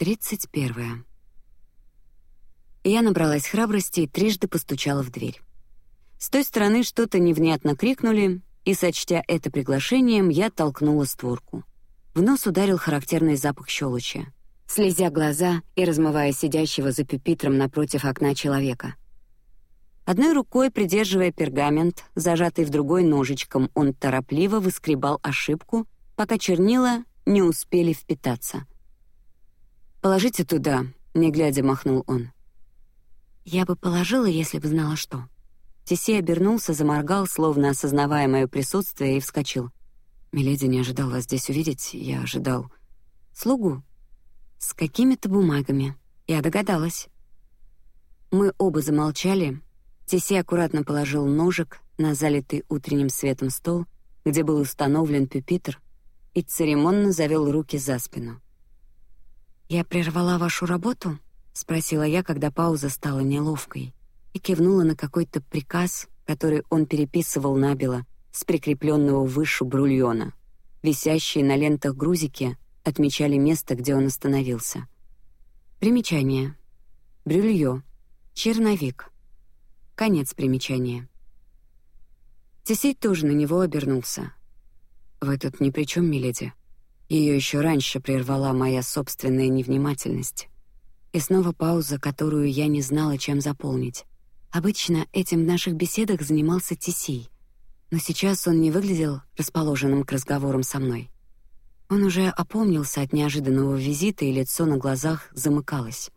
Тридцать первое. Я набралась храбрости и трижды постучала в дверь. С той стороны что-то невнятно крикнули, и, сочтя это приглашением, я толкнула створку. В нос ударил характерный запах щелочи. Слезя глаза и размывая сидящего за пюпитром напротив окна человека. Одной рукой придерживая пергамент, зажатый в другой ножичком, он торопливо выскребал ошибку, пока чернила не успели впитаться. Положите туда, не глядя, махнул он. Я бы положила, если бы знала что. Тиси обернулся, заморгал, словно осознавая мое присутствие, и вскочил. Миледи не ожидал вас здесь увидеть. Я ожидал слугу с какими-то бумагами. Я догадалась. Мы оба замолчали. Тиси аккуратно положил ножик на залитый утренним светом стол, где был установлен пюпитр, и церемонно завел руки за спину. Я прервала вашу работу? спросила я, когда пауза стала неловкой, и кивнула на какой-то приказ, который он переписывал набело с прикрепленного выше брульона. Висящие на лентах грузики отмечали место, где он остановился. Примечание: брюлье, черновик. Конец примечания. Тесей тоже на него обернулся. Вы тут ни при чем, миледи. Ее еще раньше прервала моя собственная невнимательность. И снова пауза, которую я не знала, чем заполнить. Обычно этим в наших беседах занимался Тисей, но сейчас он не выглядел расположенным к разговорам со мной. Он уже опомнился от неожиданного визита, и лицо на глазах замыкалось.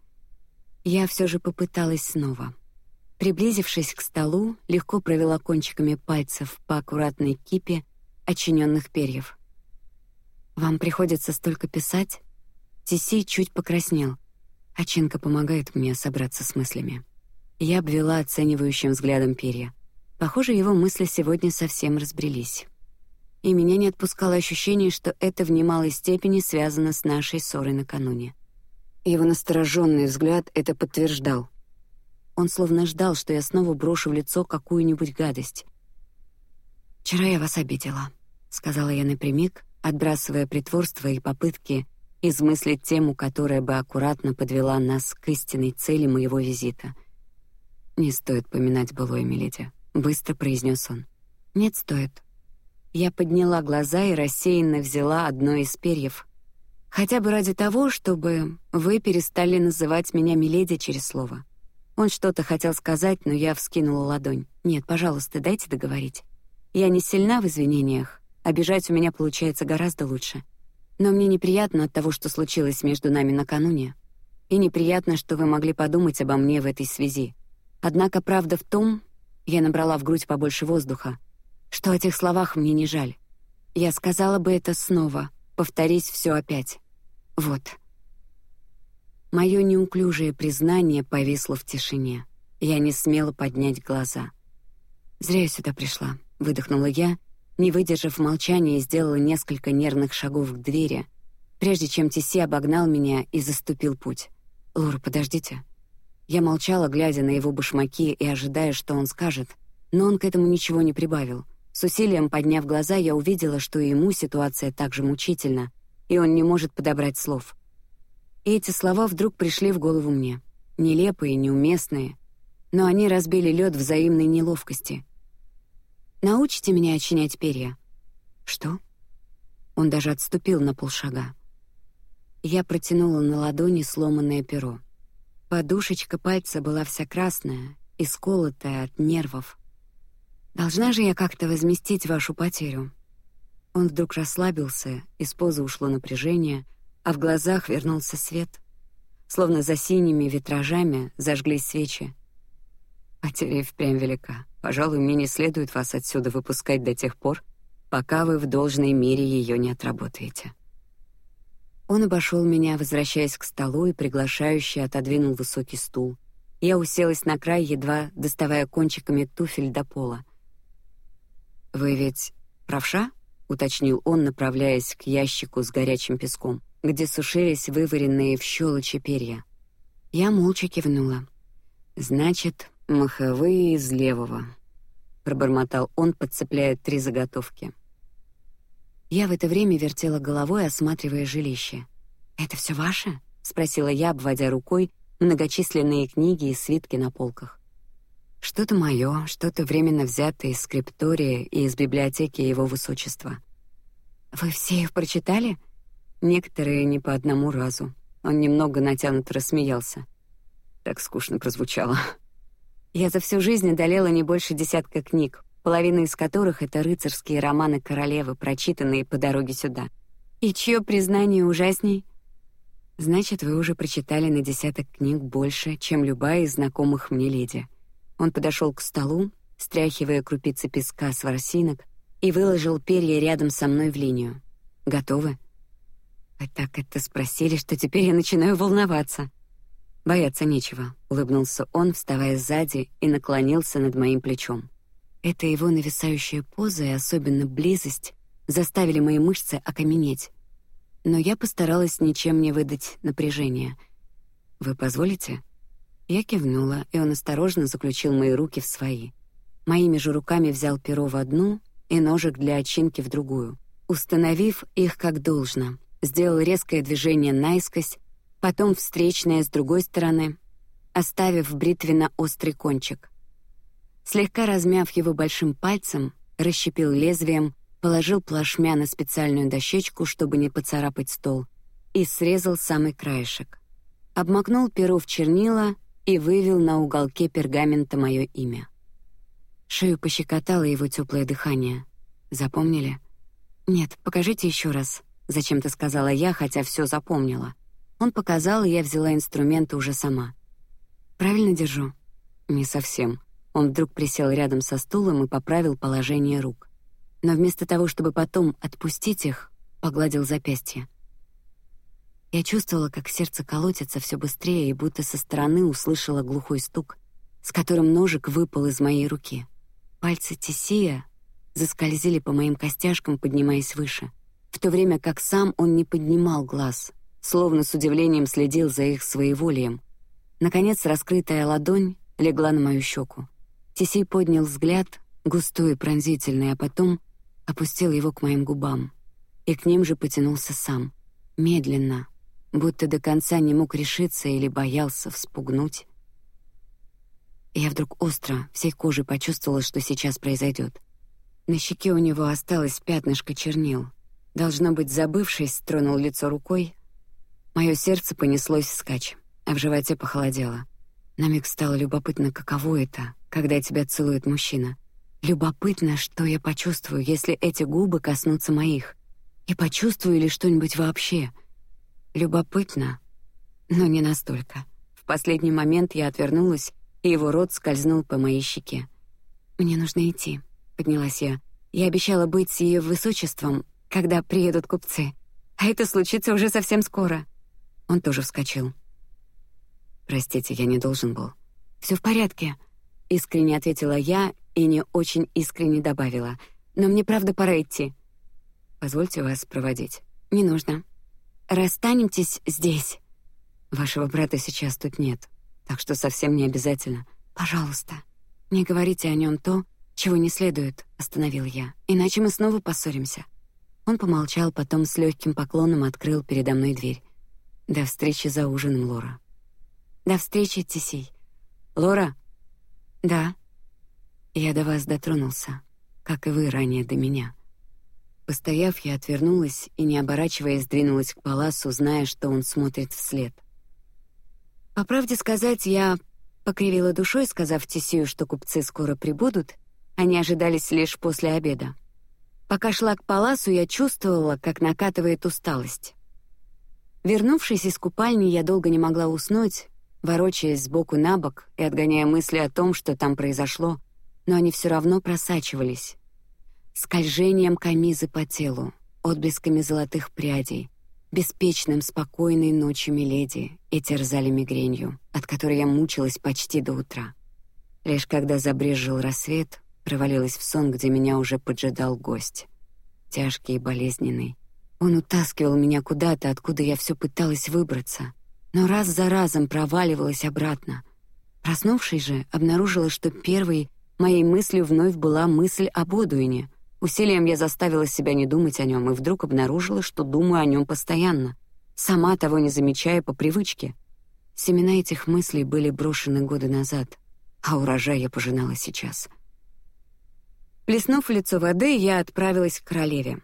Я все же попыталась снова. Приблизившись к столу, легко провела кончиками пальцев по аккуратной кипе очиненных перьев. Вам приходится столько писать? Тиси чуть покраснел. Очинка помогает мне собраться с мыслями. Я обвела оценивающим взглядом перья. Похоже, его мысли сегодня совсем разбрелись. И меня не отпускало ощущение, что это в немалой степени связано с нашей ссорой накануне. Его настороженный взгляд это подтверждал. Он словно ждал, что я снова брошу в лицо какую-нибудь гадость. Вчера я вас обидела, сказала я напрямик, отбрасывая притворство и попытки измыслить тему, которая бы аккуратно подвела нас к истинной цели моего визита. Не стоит поминать былое, миледи, быстро произнес он. Нет, стоит. Я подняла глаза и рассеянно взяла одно из перьев, хотя бы ради того, чтобы вы перестали называть меня миледи через слово. Он что-то хотел сказать, но я вскинула ладонь. Нет, пожалуйста, дайте договорить. Я не сильна в извинениях, Обижать у меня получается гораздо лучше. Но мне неприятно от того, что случилось между нами накануне, и неприятно, что вы могли подумать обо мне в этой связи. Однако правда в том, я набрала в грудь побольше воздуха, что о тех словах мне не жаль. Я сказала бы это снова, повторись все опять. Вот. Мое неуклюжее признание повисло в тишине. Я не смела поднять глаза. Зря я сюда пришла, выдохнула я не выдержав молчания, сделала несколько нервных шагов к двери, прежде чем Тиси обогнал меня и заступил путь. Лора, подождите. Я молчала, глядя на его башмаки и ожидая, что он скажет, но он к этому ничего не прибавил. С усилием подняв глаза, я увидела, что и ему ситуация также мучительна, и он не может подобрать слов. И эти слова вдруг пришли в голову мне, нелепые, неуместные, но они разбили лед взаимной неловкости, Научите меня очинять перья. Что? Он даже отступил на полшага. Я протянула на ладони сломанное перо. Подушечка пальца была вся красная и сколотая от нервов. Должна же я как-то возместить вашу потерю. Он вдруг расслабился, из позы ушло напряжение, а в глазах вернулся свет, словно за синими витражами зажглись свечи. Потеря впрямь велика. Пожалуй, мне не следует вас отсюда выпускать до тех пор, пока вы в должной мере ее не отработаете. Он обошел меня, возвращаясь к столу и приглашающе отодвинул высокий стул. Я уселась на край, едва доставая кончиками туфель до пола. Вы ведь правша? уточнил он, направляясь к ящику с горячим песком, где сушились вываренные в щелочи перья. Я молча кивнула. Значит, Маховые из левого, пробормотал он, подцепляя три заготовки. Я в это время вертела головой, осматривая жилище. Это все ваше? спросила я, обводя рукой многочисленные книги и свитки на полках. Что-то мое, что-то временно взятое из скриптория и из библиотеки его высочества. Вы все их прочитали? Некоторые не по одному разу. Он немного натянуто рассмеялся. Так скучно прозвучало. Я за всю жизнь одолела не больше десятка книг, половина из которых это рыцарские романы королевы, прочитанные по дороге сюда. И чье признание ужасней? Значит, вы уже прочитали на десяток книг больше, чем любая из знакомых мне леди. Он подошел к столу, стряхивая крупицы песка с ворсинок, и выложил перья рядом со мной в линию. Готовы? Вы так это спросили, что теперь я начинаю волноваться. Бояться нечего, улыбнулся он, вставая сзади и наклонился над моим плечом. Это его нависающая поза и особенно близость заставили мои мышцы окаменеть. Но я постаралась ничем не выдать напряжения. Вы позволите? Я кивнула, и он осторожно заключил мои руки в свои. Моими же руками взял перо в одну и ножик для очинки в другую, установив их как должно. Сделал резкое движение наискось потом встречная с другой стороны, оставив бритвенно острый кончик. Слегка размяв его большим пальцем, расщепил лезвием, положил плашмя на специальную дощечку, чтобы не поцарапать стол, и срезал самый краешек. Обмакнул перо в чернила и вывел на уголке пергамента мое имя. Шею пощекотало его теплое дыхание. Запомнили? Нет, покажите еще раз. Зачем-то сказала я, хотя все запомнила. Он показал, и я взяла инструменты уже сама. Правильно держу? Не совсем. Он вдруг присел рядом со стулом и поправил положение рук. Но вместо того, чтобы потом отпустить их, погладил запястье. Я чувствовала, как сердце колотится все быстрее, и будто со стороны услышала глухой стук, с которым ножик выпал из моей руки. Пальцы Тисия заскользили по моим костяшкам, поднимаясь выше, в то время как сам он не поднимал глаз, словно с удивлением следил за их своеволием. Наконец, раскрытая ладонь легла на мою щеку. Тисей поднял взгляд, густой и пронзительный, а потом опустил его к моим губам, и к ним же потянулся сам, медленно, будто до конца не мог решиться или боялся вспугнуть. я вдруг остро всей кожей почувствовала, что сейчас произойдет. На щеке у него осталось пятнышко чернил. Должно быть, забывшись, тронул лицо рукой, Мое сердце понеслось вскачь, а в животе похолодело. На миг стало любопытно, каково это, когда тебя целует мужчина. Любопытно, что я почувствую, если эти губы коснутся моих, и почувствую ли что-нибудь вообще. Любопытно, но не настолько. В последний момент я отвернулась, и его рот скользнул по моей щеке. Мне нужно идти, поднялась я. Я обещала быть с ее высочеством, когда приедут купцы, а это случится уже совсем скоро. Он тоже вскочил. Простите, я не должен был. Все в порядке, искренне ответила я и не очень искренне добавила. Но мне правда пора идти. Позвольте вас проводить. Не нужно. Расстанемтесь здесь. Вашего брата сейчас тут нет, так что совсем не обязательно. Пожалуйста, не говорите о нем то, чего не следует. Остановил я, иначе мы снова поссоримся. Он помолчал, потом с легким поклоном открыл передо мной дверь. До встречи за ужином, Лора. До встречи, Тисей. Лора. Да. Я до вас дотронулся, как и вы ранее до меня. Постояв, я отвернулась и, не оборачиваясь, двинулась к паласу, зная, что он смотрит вслед. По правде сказать, я покривила душой, сказав Тисию, что купцы скоро прибудут, они ожидались лишь после обеда. Пока шла к паласу, я чувствовала, как накатывает усталость. Вернувшись из купальни, я долго не могла уснуть, ворочаясь сбоку на бок и отгоняя мысли о том, что там произошло, но они все равно просачивались. Скольжением камизы по телу, отблесками золотых прядей, беспечным спокойной ночью миледи и терзали мигренью, от которой я мучилась почти до утра. Лишь когда забрезжил рассвет, провалилась в сон, где меня уже поджидал гость, тяжкий и болезненный, он утаскивал меня куда-то, откуда я все пыталась выбраться, но раз за разом проваливалась обратно. Проснувшись же, обнаружила, что первой моей мыслью вновь была мысль об Одуине. Усилием я заставила себя не думать о нем и вдруг обнаружила, что думаю о нем постоянно. сама того не замечая по привычке. Семена этих мыслей были брошены годы назад, а урожай я пожинала сейчас. Плеснув лицо воды, я отправилась к королеве.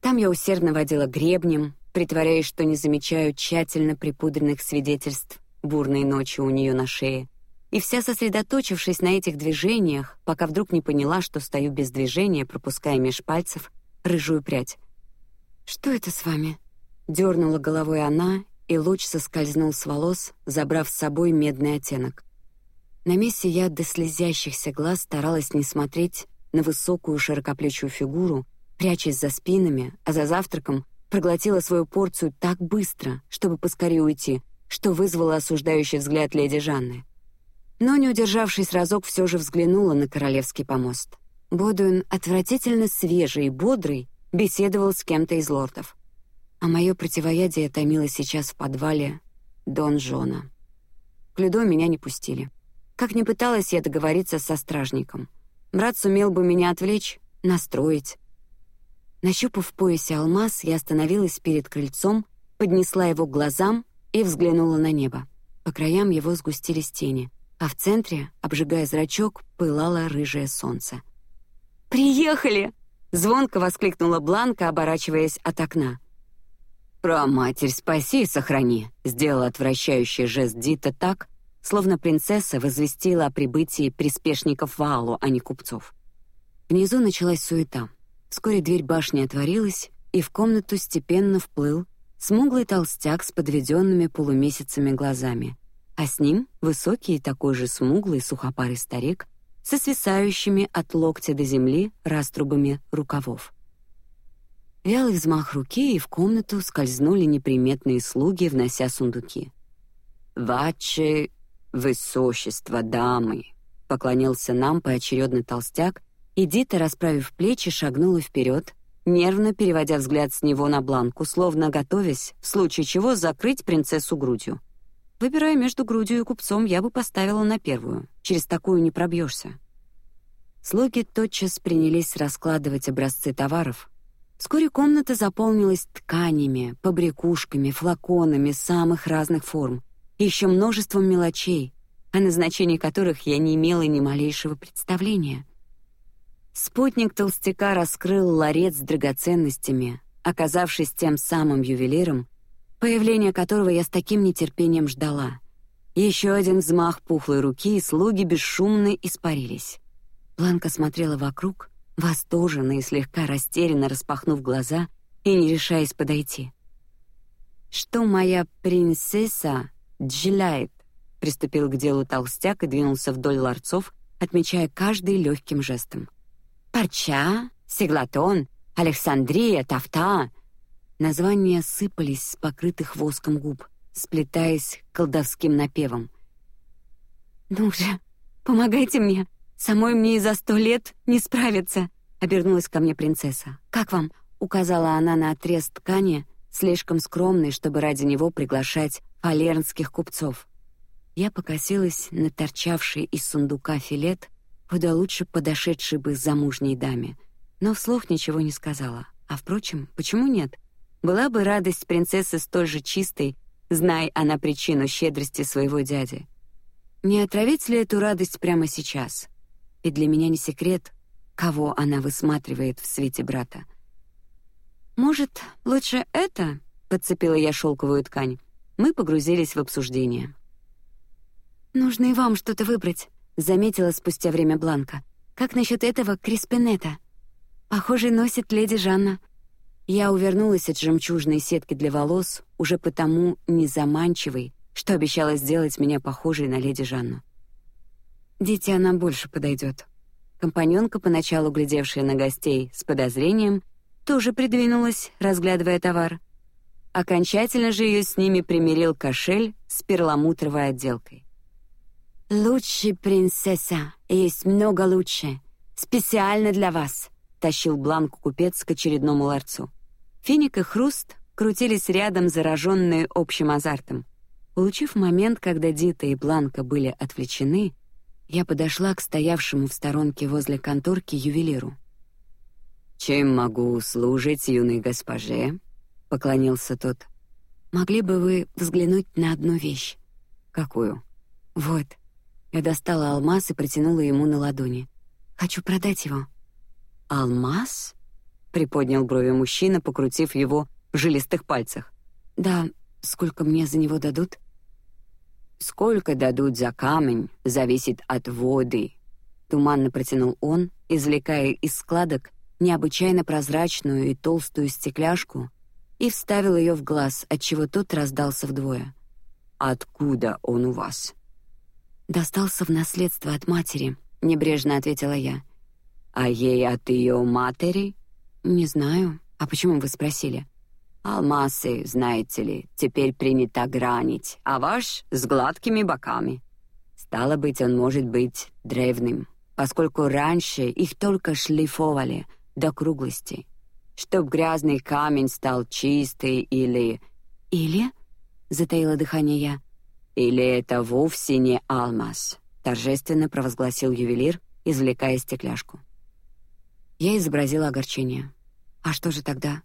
Там я усердно водила гребнем, притворяясь, что не замечаю тщательно припудренных свидетельств бурной ночи у нее на шее, и вся сосредоточившись на этих движениях, пока вдруг не поняла, что стою без движения, пропуская меж пальцев рыжую прядь. Что это с вами? Дернула головой она, и луч соскользнул с волос, забрав с собой медный оттенок. На месте я до слезящихся глаз старалась не смотреть на высокую широкоплечую фигуру, прячась за спинами, а за завтраком проглотила свою порцию так быстро, чтобы поскорее уйти, что вызвало осуждающий взгляд леди Жанны. Но не удержавшись разок, все же взглянула на королевский помост. Бодуин, отвратительно свежий и бодрый, беседовал с кем-то из лордов, а мое противоядие томилось сейчас в подвале Дон Жона. К Людо меня не пустили. Как ни пыталась я договориться со стражником, брат сумел бы меня отвлечь, настроить. Нащупав в поясе алмаз, я остановилась перед крыльцом, поднесла его к глазам и взглянула на небо. По краям его сгустились тени, а в центре, обжигая зрачок, пылало рыжее солнце. Приехали! Звонко воскликнула Бланка, оборачиваясь от окна. Про матерь спаси и сохрани, сделала отвращающий жест Дита так, словно принцесса возвестила о прибытии приспешников Ваалу, а не купцов. Внизу началась суета. Вскоре дверь башни отворилась, и в комнату степенно вплыл смуглый толстяк с подведенными полумесяцами глазами, а с ним высокий и такой же смуглый сухопарый старик со свисающими от локтя до земли раструбами рукавов. Вялый взмах руки, и в комнату скользнули неприметные слуги, внося сундуки. «Ваше высочество, дамы!» — поклонился нам поочередно толстяк, и Дита, расправив плечи, шагнула вперед, нервно переводя взгляд с него на Бланку, словно готовясь, в случае чего, закрыть принцессу грудью. Выбирая между грудью и купцом, я бы поставила на первую. Через такую не пробьешься. Слуги тотчас принялись раскладывать образцы товаров. Вскоре комната заполнилась тканями, побрякушками, флаконами самых разных форм, и еще множеством мелочей, о назначении которых я не имела ни малейшего представления. Спутник толстяка раскрыл ларец с драгоценностями, оказавшись тем самым ювелиром, появление которого я с таким нетерпением ждала. Еще один взмах пухлой руки, и слуги бесшумно испарились. Бланка смотрела вокруг, восторженно и слегка растерянно распахнув глаза и не решаясь подойти. Что моя принцесса джилает? Приступил к делу толстяк и двинулся вдоль ларцов, отмечая каждый легким жестом. Парча, Сеглатон, Александрия, Тафта, Названия сыпались с покрытых воском губ, сплетаясь колдовским напевом. Ну же, помогайте мне, самой мне и за сто лет не справиться. Обернулась ко мне принцесса. Как вам? Указала она на отрез ткани, слишком скромный, чтобы ради него приглашать фалернских купцов. Я покосилась на торчавший из сундука филет, куда лучше подошедший бы замужней даме, но вслух ничего не сказала. А впрочем, почему нет? Была бы радость принцессы столь же чистой, знай она причину щедрости своего дяди. Не отравить ли эту радость прямо сейчас? И для меня не секрет, кого она высматривает в свете брата. Может, лучше это? Подцепила я шелковую ткань. Мы погрузились в обсуждение. Нужно и вам что-то выбрать, заметила спустя время Бланка. Как насчет этого криспинета? Похоже, носит леди Жанна. Я увернулась от жемчужной сетки для волос, уже потому незаманчивой, что обещала сделать меня похожей на леди Жанну. Дитя она больше подойдет. Компаньонка, поначалу глядевшая на гостей с подозрением, тоже придвинулась, разглядывая товар. Окончательно же ее с ними примирил кошель с перламутровой отделкой. Лучше, принцесса, есть много лучше, специально для вас, тащил бланку купец к очередному ларцу. Финик и Хруст крутились рядом, зараженные общим азартом. Улучив момент, когда Дита и Бланка были отвлечены, я подошла к стоявшему в сторонке возле конторки ювелиру. Чем могу служить юной госпоже? Поклонился тот. Могли бы вы взглянуть на одну вещь? Какую? Вот. Я достала алмаз и протянула ему на ладони. Хочу продать его. Алмаз? Приподнял брови мужчина, покрутив его в жилистых пальцах. Да, сколько мне за него дадут? Сколько дадут за камень, зависит от воды. Туманно протянул он, извлекая из складок необычайно прозрачную и толстую стекляшку и вставил ее в глаз, от чего тот раздался вдвое. Откуда он у вас? Достался в наследство от матери, небрежно ответила я. А ей от ее матери? Не знаю. А почему вы спросили? Алмазы, знаете ли, теперь принято гранить, а ваш с гладкими боками. Стало быть, он может быть древним, поскольку раньше их только шлифовали до круглости, чтоб грязный камень стал чистый или или затаила дыхание я. Или это вовсе не алмаз? торжественно провозгласил ювелир, извлекая стекляшку. Я изобразила огорчение. А что же тогда?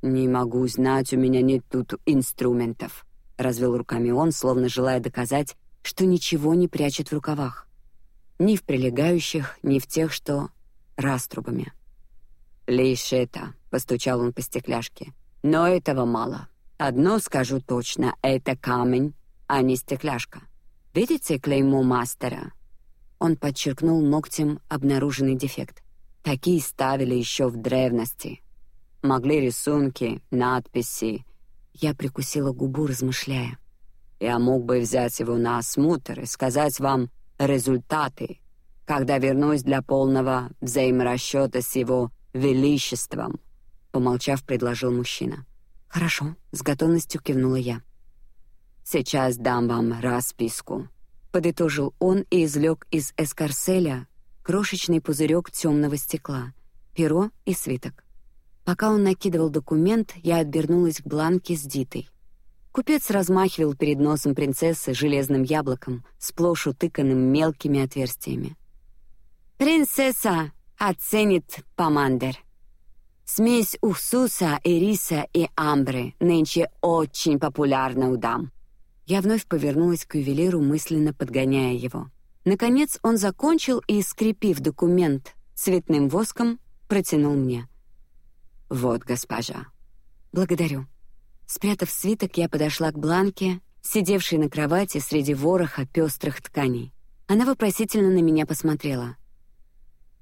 Не могу знать, у меня нет тут инструментов. Развел руками он, словно желая доказать, что ничего не прячет в рукавах, ни в прилегающих, ни в тех, что раструбами. Лишь это, постучал он по стекляшке. Но этого мало. Одно скажу точно, это камень, а не стекляшка. Видите клеймо мастера? Он подчеркнул ногтем обнаруженный дефект. Такие ставили еще в древности. Могли рисунки, надписи. Я прикусила губу, размышляя. Я мог бы взять его на осмотр и сказать вам результаты, когда вернусь для полного взаиморасчета с его величеством. Помолчав, предложил мужчина. Хорошо, с готовностью кивнула я. Сейчас дам вам расписку. Подытожил он и извлек из эскарселя крошечный пузырек темного стекла, перо и свиток. Пока он накидывал документ, я отвернулась к бланке с дитой. Купец размахивал перед носом принцессы железным яблоком, сплошь утыканным мелкими отверстиями. Принцесса оценит помандер. Смесь уксуса, ириса и амбры нынче очень популярна у дам. Я вновь повернулась к ювелиру, мысленно подгоняя его. Наконец он закончил и, скрепив документ цветным воском, протянул мне. Вот, госпожа. Благодарю. Спрятав свиток, я подошла к Бланке, сидевшей на кровати среди вороха пестрых тканей. Она вопросительно на меня посмотрела.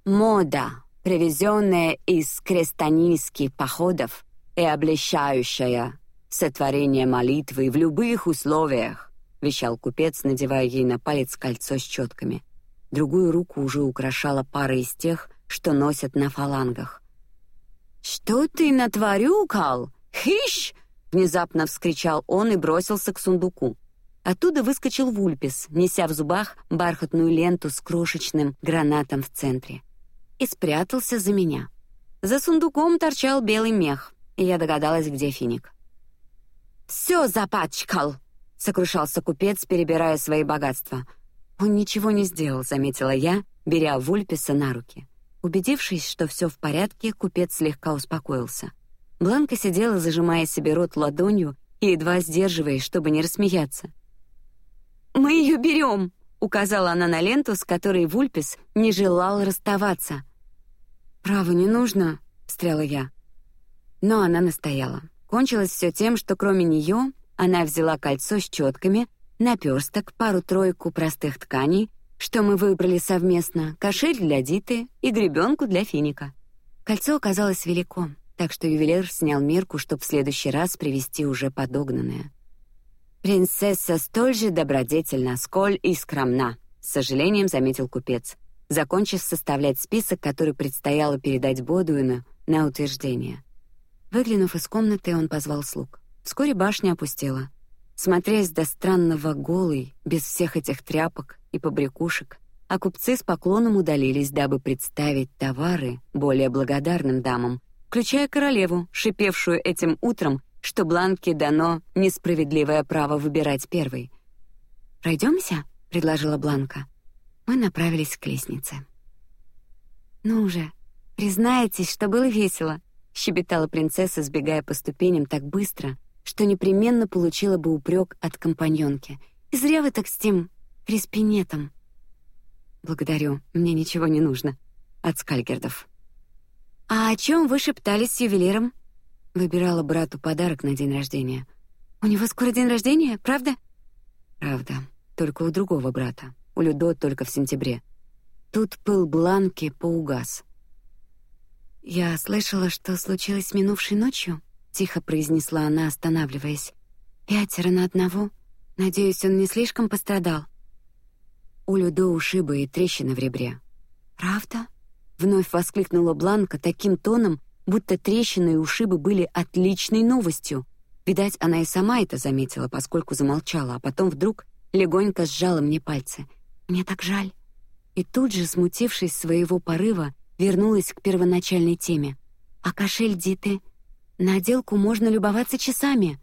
Мода, привезенная из крестонийских походов и облещающая сотворение молитвы в любых условиях, вещал купец, надевая ей на палец кольцо с четками. Другую руку уже украшала пара из тех, что носят на фалангах. Что ты натворюкал? Хищ! Внезапно вскричал он и бросился к сундуку. Оттуда выскочил Вульпис, неся в зубах бархатную ленту с крошечным гранатом в центре, и спрятался за меня. За сундуком торчал белый мех, и я догадалась, где финик. Все запачкал, сокрушался купец, перебирая свои богатства. Он ничего не сделал, заметила я, беря Вульписа на руки. Убедившись, что все в порядке, купец слегка успокоился. Бланка сидела, зажимая себе рот ладонью и едва сдерживаясь, чтобы не рассмеяться. Мы ее берем, указала она на ленту, с которой Вульпис не желал расставаться. Право не нужно, встряла я. Но она настояла. Кончилось все тем, что кроме нее она взяла кольцо с четками, наперсток, пару-тройку простых тканей, что мы выбрали совместно, кошель для Диты и гребенку для Финика. Кольцо оказалось велико, так что ювелир снял мерку, чтобы в следующий раз привезти уже подогнанное. Принцесса столь же добродетельна, сколь и скромна, с сожалением заметил купец, закончив составлять список, который предстояло передать Бодуину на утверждение. Выглянув из комнаты, он позвал слуг. Вскоре башня опустела. Смотрясь до странного голый, без всех этих тряпок, и побрякушек, а купцы с поклоном удалились, дабы представить товары более благодарным дамам, включая королеву, шипевшую этим утром, что Бланке дано несправедливое право выбирать первой. Пройдемся, предложила Бланка. Мы направились к лестнице. Ну уже, признайтесь, что было весело, щебетала принцесса, сбегая по ступеням так быстро, что непременно получила бы упрек от компаньонки. И зря вы так с тем Криспинетом. Благодарю, мне ничего не нужно от Скальгердов. А о чем вы шептались с ювелиром? Выбирала брату подарок на день рождения. У него скоро день рождения, правда? Правда, только у другого брата. У Людо только в сентябре. Тут пыл Бланки поугас. Я слышала, что случилось минувшей ночью. Тихо произнесла она, останавливаясь. Пятеро на одного. Надеюсь, он не слишком пострадал. У Людо ушибы и трещины в ребре. Правда? Вновь воскликнула Бланка таким тоном, будто трещины и ушибы были отличной новостью. Видать, она и сама это заметила, поскольку замолчала, а потом вдруг легонько сжала мне пальцы. Мне так жаль. И тут же, смутившись своего порыва, вернулась к первоначальной теме. А кошель Диты на отделку можно любоваться часами.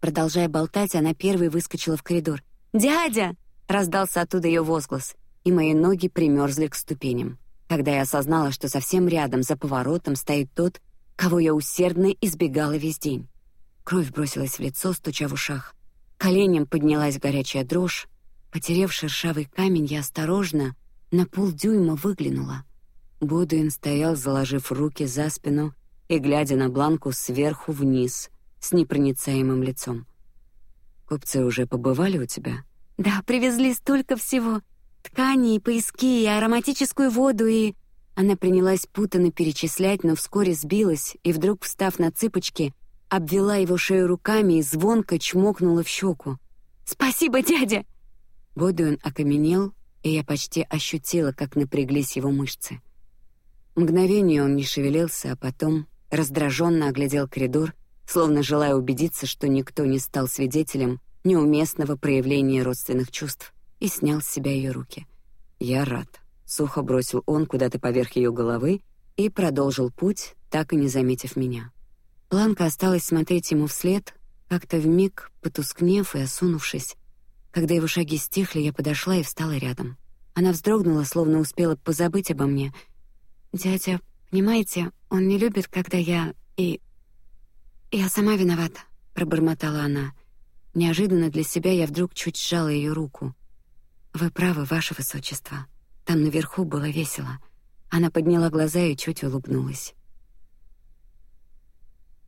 Продолжая болтать, она первой выскочила в коридор. Дядя! Раздался оттуда ее возглас, и мои ноги примерзли к ступеням, когда я осознала, что совсем рядом за поворотом стоит тот, кого я усердно избегала весь день. Кровь бросилась в лицо, стуча в ушах. Коленям поднялась горячая дрожь. Потерев шершавый камень, я осторожно на полдюйма выглянула. Бодуин стоял, заложив руки за спину и глядя на Бланку сверху вниз с непроницаемым лицом. Купцы уже побывали у тебя? Да, привезли столько всего: ткани, и пояски, и ароматическую воду, и она принялась путанно перечислять, но вскоре сбилась и вдруг, встав на цыпочки, обвела его шею руками и звонко чмокнула в щеку. Спасибо, дядя. Бодуин окаменел, и я почти ощутила, как напряглись его мышцы. Мгновение он не шевелился, а потом раздраженно оглядел коридор, словно желая убедиться, что никто не стал свидетелем неуместного проявления родственных чувств, и снял с себя ее руки. Я рад. Сухо бросил он куда-то поверх ее головы и продолжил путь, так и не заметив меня. Планка осталась смотреть ему вслед, как-то в миг потускнев и осунувшись. Когда его шаги стихли, я подошла и встала рядом. Она вздрогнула, словно успела позабыть обо мне. Дядя, понимаете, он не любит, когда я и я сама виновата, пробормотала она. Неожиданно для себя я вдруг чуть сжала ее руку. Вы правы, ваше высочество. Там наверху было весело. Она подняла глаза и чуть улыбнулась.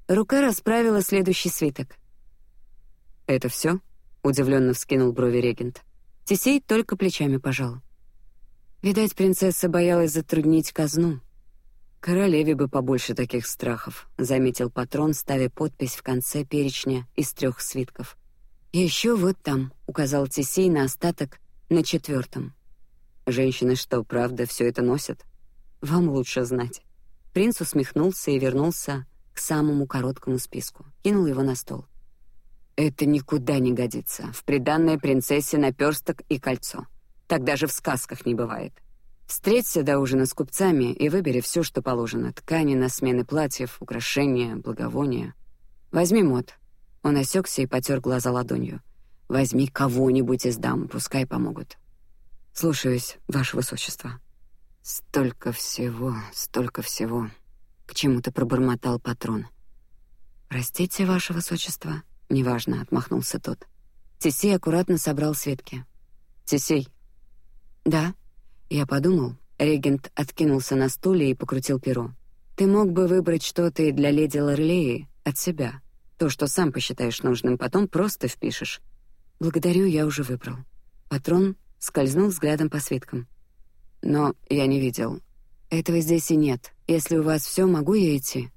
Рука расправила следующий свиток. Это все? Удивленно вскинул брови регент. Тесей только плечами пожал. Видать, принцесса боялась затруднить казну. Королеве бы побольше таких страхов, заметил патрон, ставя подпись в конце перечня из трех свитков. Еще вот там, указал Тесей на остаток на четвертом. Женщины что, правда, все это носят? Вам лучше знать. Принц усмехнулся и вернулся к самому короткому списку. Кинул его на стол. Это никуда не годится. В приданное принцессе наперсток и кольцо. Так даже в сказках не бывает. Встреться до ужина с купцами и выбери все, что положено: ткани на смены платьев, украшения, благовония. Возьми мод. Он осекся и потер глаза ладонью. Возьми кого-нибудь из дам, пускай помогут. Слушаюсь, ваше высочество. Столько всего, столько всего. К чему-то пробормотал патрон. Простите, ваше высочество. Неважно, отмахнулся тот. Тесей аккуратно собрал светки. Тесей. Да. Я подумал. Регент откинулся на стуле и покрутил перо. Ты мог бы выбрать что-то и для леди Лорлеи от себя. То, что сам посчитаешь нужным, потом просто впишешь. Благодарю, я уже выбрал. Патрон скользнул взглядом по свиткам. Но я не видел. Этого здесь и нет. Если у вас все, могу я идти?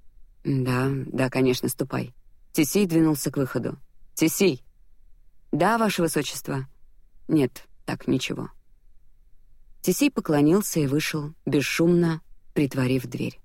Да, да, конечно, ступай. Тисей двинулся к выходу. Тисей. Да, ваше высочество. Нет, так ничего. Тисей поклонился и вышел бесшумно, притворив дверь.